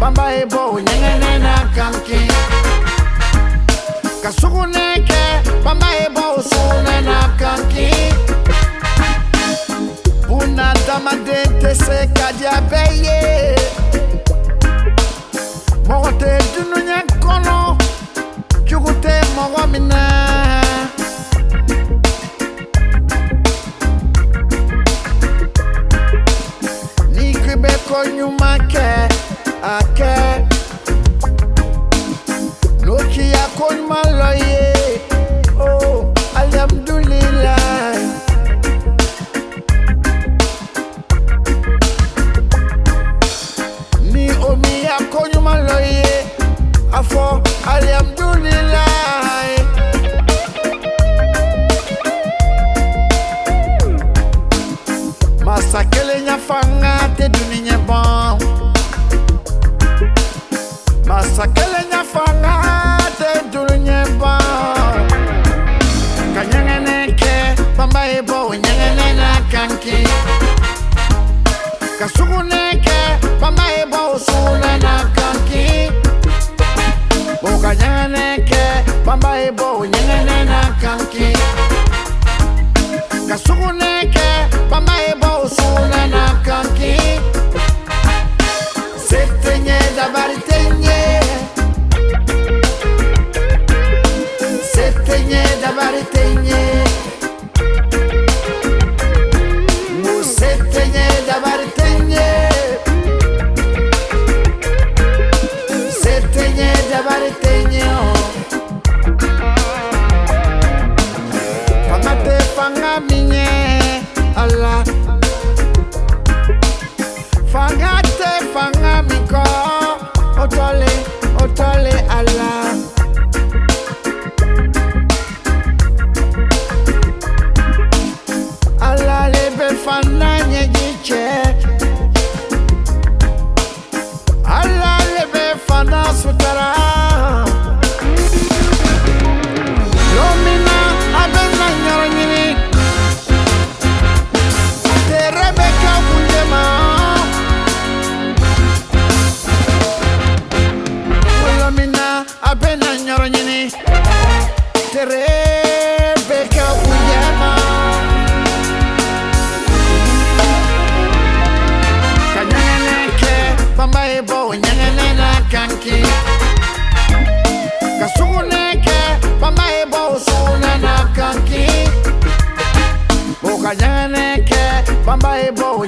Bambaebo nyengene na kanki. Kasuguneke Bambaebo sune na kanki. Buna damade se kadia beye. Mogote dunu nyakono Jugute mogo mina. Nikribe konyuma kere I care. Nokia kon ma loye. Oh, alhamdulillah. Ni omi akon ma loye. Afọ alhamdulillah. kasukuneke bamayiba usuna nakanki bukanyanganeke bamayiba unyangane nakanki kasukuneke bamayiba usuna nakanki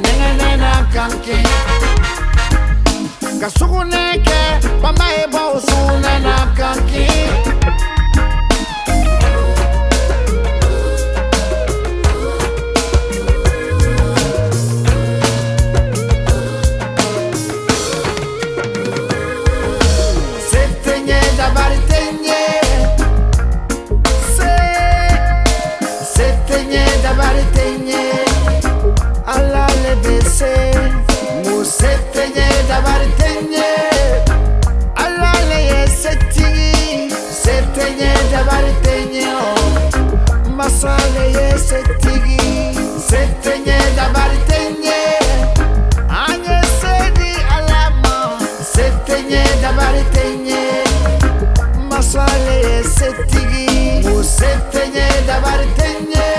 nengenena kanki Kasuguneke, pamaebo usu nena kanki Se ti, o se tenía